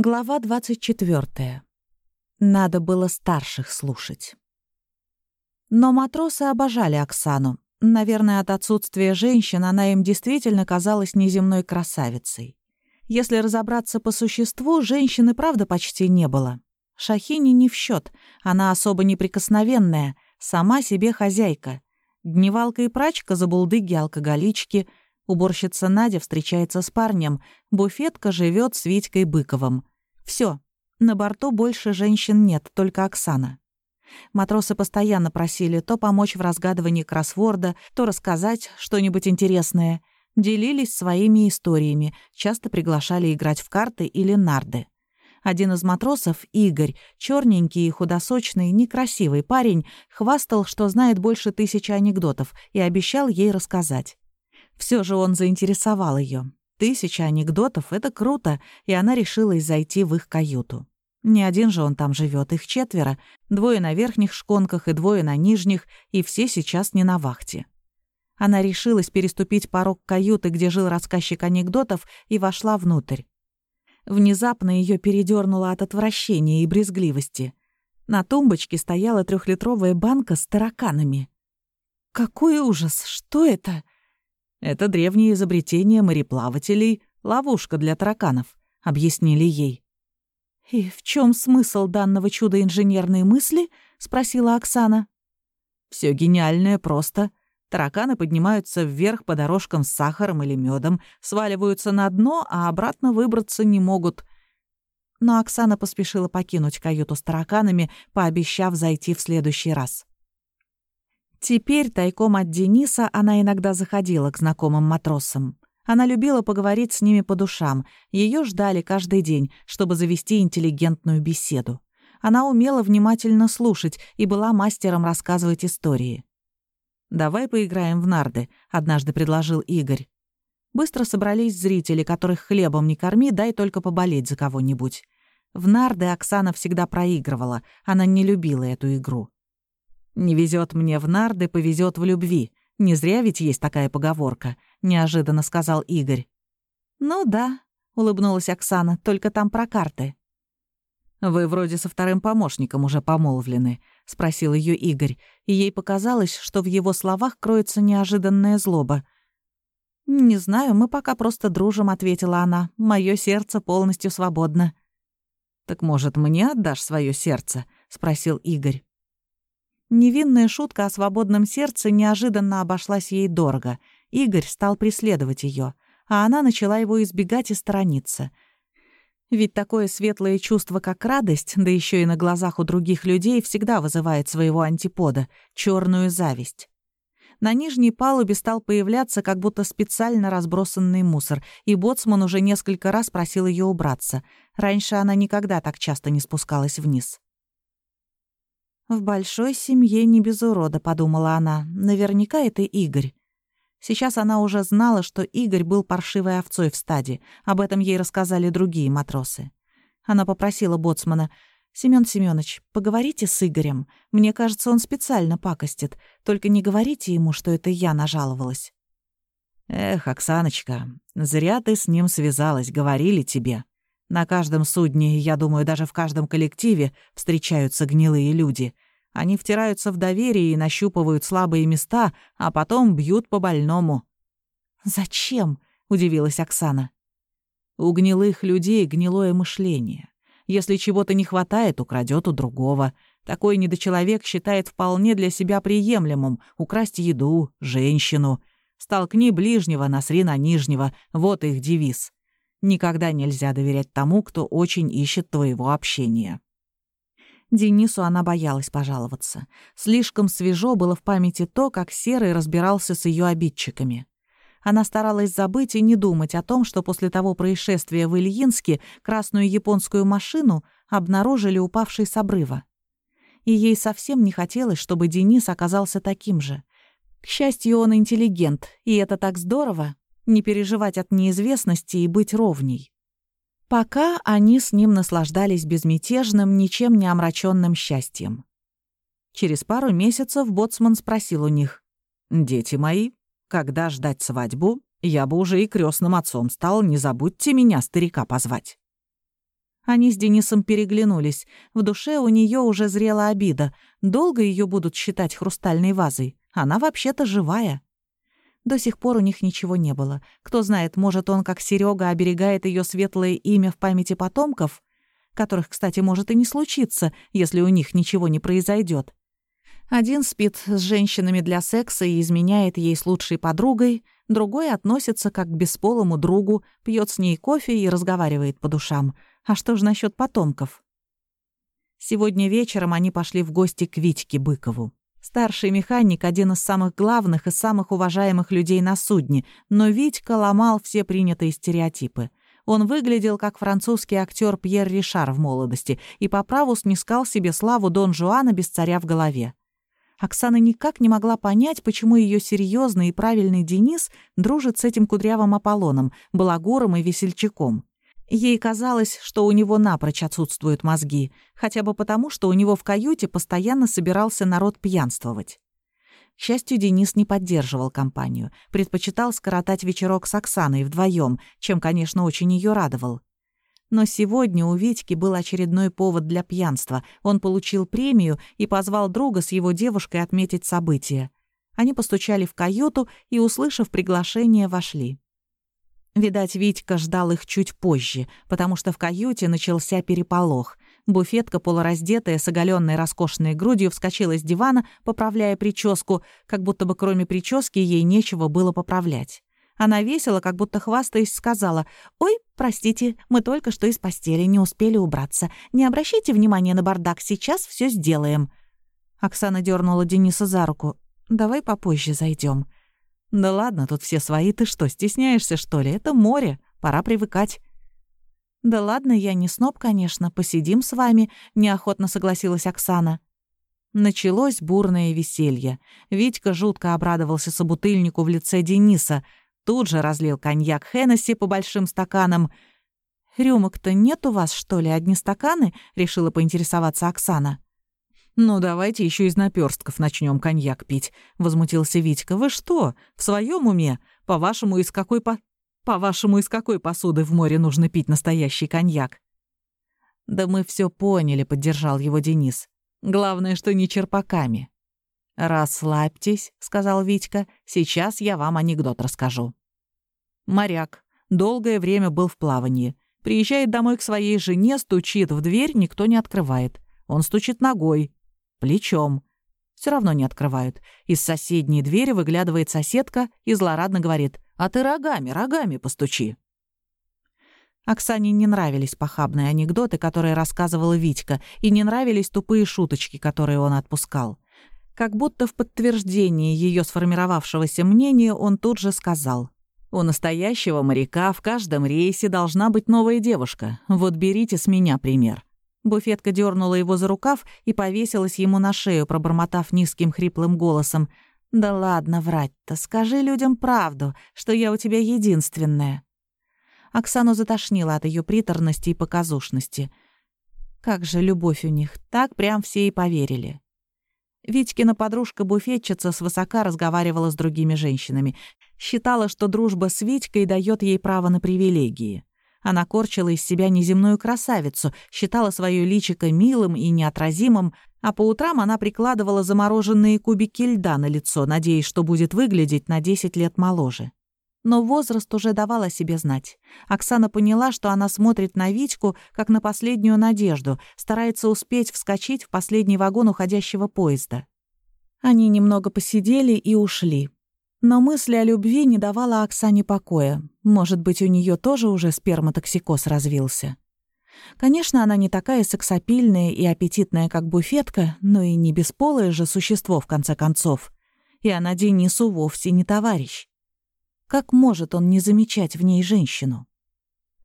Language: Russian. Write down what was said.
Глава 24. Надо было старших слушать. Но матросы обожали Оксану. Наверное, от отсутствия женщин она им действительно казалась неземной красавицей. Если разобраться по существу, женщины правда почти не было. Шахини не в счет, она особо неприкосновенная, сама себе хозяйка. Дневалка и прачка за булдыги-алкоголички — Уборщица Надя встречается с парнем, буфетка живет с Витькой Быковым. Все, на борту больше женщин нет, только Оксана. Матросы постоянно просили то помочь в разгадывании кроссворда, то рассказать что-нибудь интересное. Делились своими историями, часто приглашали играть в карты или нарды. Один из матросов, Игорь, черненький и худосочный, некрасивый парень, хвастал, что знает больше тысячи анекдотов и обещал ей рассказать. Все же он заинтересовал ее. Тысяча анекдотов — это круто, и она решилась зайти в их каюту. Не один же он там живет, их четверо, двое на верхних шконках и двое на нижних, и все сейчас не на вахте. Она решилась переступить порог каюты, где жил рассказчик анекдотов, и вошла внутрь. Внезапно ее передернуло от отвращения и брезгливости. На тумбочке стояла трехлитровая банка с тараканами. «Какой ужас! Что это?» Это древнее изобретение мореплавателей, ловушка для тараканов, объяснили ей. «И в чем смысл данного чуда инженерной мысли?» — спросила Оксана. Все гениальное просто. Тараканы поднимаются вверх по дорожкам с сахаром или медом, сваливаются на дно, а обратно выбраться не могут. Но Оксана поспешила покинуть каюту с тараканами, пообещав зайти в следующий раз. Теперь, тайком от Дениса, она иногда заходила к знакомым матросам. Она любила поговорить с ними по душам. Ее ждали каждый день, чтобы завести интеллигентную беседу. Она умела внимательно слушать и была мастером рассказывать истории. «Давай поиграем в нарды», — однажды предложил Игорь. Быстро собрались зрители, которых хлебом не корми, дай только поболеть за кого-нибудь. В нарды Оксана всегда проигрывала, она не любила эту игру. «Не везет мне в нарды, повезет в любви. Не зря ведь есть такая поговорка», — неожиданно сказал Игорь. «Ну да», — улыбнулась Оксана, — «только там про карты». «Вы вроде со вторым помощником уже помолвлены», — спросил ее Игорь, и ей показалось, что в его словах кроется неожиданная злоба. «Не знаю, мы пока просто дружим», — ответила она. Мое сердце полностью свободно». «Так, может, мне отдашь свое сердце?» — спросил Игорь. Невинная шутка о свободном сердце неожиданно обошлась ей дорого. Игорь стал преследовать ее, а она начала его избегать и сторониться. Ведь такое светлое чувство, как радость, да еще и на глазах у других людей, всегда вызывает своего антипода — черную зависть. На нижней палубе стал появляться как будто специально разбросанный мусор, и боцман уже несколько раз просил ее убраться. Раньше она никогда так часто не спускалась вниз. «В большой семье не без урода», — подумала она. «Наверняка это Игорь». Сейчас она уже знала, что Игорь был паршивой овцой в стаде. Об этом ей рассказали другие матросы. Она попросила боцмана. «Семён Семёныч, поговорите с Игорем. Мне кажется, он специально пакостит. Только не говорите ему, что это я нажаловалась». «Эх, Оксаночка, зря ты с ним связалась, говорили тебе. На каждом судне, я думаю, даже в каждом коллективе встречаются гнилые люди. Они втираются в доверие и нащупывают слабые места, а потом бьют по больному». «Зачем?» — удивилась Оксана. «У гнилых людей гнилое мышление. Если чего-то не хватает, украдет у другого. Такой недочеловек считает вполне для себя приемлемым украсть еду, женщину. Столкни ближнего, насри на нижнего. Вот их девиз. Никогда нельзя доверять тому, кто очень ищет твоего общения. Денису она боялась пожаловаться. Слишком свежо было в памяти то, как Серый разбирался с ее обидчиками. Она старалась забыть и не думать о том, что после того происшествия в Ильинске красную японскую машину обнаружили упавшей с обрыва. И ей совсем не хотелось, чтобы Денис оказался таким же. К счастью, он интеллигент, и это так здорово не переживать от неизвестности и быть ровней. Пока они с ним наслаждались безмятежным, ничем не омраченным счастьем. Через пару месяцев Боцман спросил у них, «Дети мои, когда ждать свадьбу? Я бы уже и крестным отцом стал, не забудьте меня, старика, позвать». Они с Денисом переглянулись. В душе у нее уже зрела обида. Долго ее будут считать хрустальной вазой? Она вообще-то живая. До сих пор у них ничего не было. Кто знает, может, он, как Серега, оберегает ее светлое имя в памяти потомков, которых, кстати, может и не случиться, если у них ничего не произойдет. Один спит с женщинами для секса и изменяет ей с лучшей подругой, другой относится как к бесполому другу, пьет с ней кофе и разговаривает по душам. А что же насчет потомков? Сегодня вечером они пошли в гости к Витьке Быкову. Старший механик — один из самых главных и самых уважаемых людей на судне, но Витька ломал все принятые стереотипы. Он выглядел как французский актер Пьер Ришар в молодости и по праву снискал себе славу Дон Жуана без царя в голове. Оксана никак не могла понять, почему ее серьезный и правильный Денис дружит с этим кудрявым Аполлоном, балагуром и весельчаком. Ей казалось, что у него напрочь отсутствуют мозги, хотя бы потому, что у него в каюте постоянно собирался народ пьянствовать. К счастью, Денис не поддерживал компанию, предпочитал скоротать вечерок с Оксаной вдвоем, чем, конечно, очень ее радовал. Но сегодня у Витьки был очередной повод для пьянства. Он получил премию и позвал друга с его девушкой отметить событие. Они постучали в каюту и, услышав приглашение, вошли. Видать, Витька ждал их чуть позже, потому что в каюте начался переполох. Буфетка, полураздетая, с оголенной роскошной грудью, вскочила с дивана, поправляя прическу, как будто бы кроме прически ей нечего было поправлять. Она весело, как будто хвастаясь, сказала, «Ой, простите, мы только что из постели, не успели убраться. Не обращайте внимания на бардак, сейчас все сделаем». Оксана дернула Дениса за руку. «Давай попозже зайдем. «Да ладно, тут все свои, ты что, стесняешься, что ли? Это море, пора привыкать». «Да ладно, я не сноб, конечно, посидим с вами», — неохотно согласилась Оксана. Началось бурное веселье. Витька жутко обрадовался собутыльнику в лице Дениса — тут же разлил коньяк Хеннесси по большим стаканам. «Рюмок-то нет у вас, что ли, одни стаканы?» — решила поинтересоваться Оксана. «Ну, давайте еще из наперстков начнем коньяк пить», — возмутился Витька. «Вы что, в своем уме? По-вашему, из какой по... По-вашему, из какой посуды в море нужно пить настоящий коньяк?» «Да мы все поняли», — поддержал его Денис. «Главное, что не черпаками». «Расслабьтесь», — сказал Витька. «Сейчас я вам анекдот расскажу». Моряк. Долгое время был в плавании. Приезжает домой к своей жене, стучит в дверь, никто не открывает. Он стучит ногой, плечом. Все равно не открывают. Из соседней двери выглядывает соседка и злорадно говорит «А ты рогами, рогами постучи». Оксане не нравились похабные анекдоты, которые рассказывала Витька, и не нравились тупые шуточки, которые он отпускал. Как будто в подтверждении ее сформировавшегося мнения он тут же сказал у настоящего моряка в каждом рейсе должна быть новая девушка. Вот берите с меня пример». Буфетка дернула его за рукав и повесилась ему на шею, пробормотав низким хриплым голосом. «Да ладно врать-то, скажи людям правду, что я у тебя единственная». Оксану затошнило от ее приторности и показушности. Как же любовь у них, так прям все и поверили. Витькина подружка-буфетчица свысока разговаривала с другими женщинами. Считала, что дружба с Витькой дает ей право на привилегии. Она корчила из себя неземную красавицу, считала свое личико милым и неотразимым, а по утрам она прикладывала замороженные кубики льда на лицо, надеясь, что будет выглядеть на 10 лет моложе. Но возраст уже давал о себе знать. Оксана поняла, что она смотрит на Витьку, как на последнюю надежду, старается успеть вскочить в последний вагон уходящего поезда. Они немного посидели и ушли. Но мысль о любви не давала Оксане покоя. Может быть, у нее тоже уже сперматоксикоз развился. Конечно, она не такая сексапильная и аппетитная, как буфетка, но и не бесполое же существо, в конце концов. И она Денису вовсе не товарищ. Как может он не замечать в ней женщину?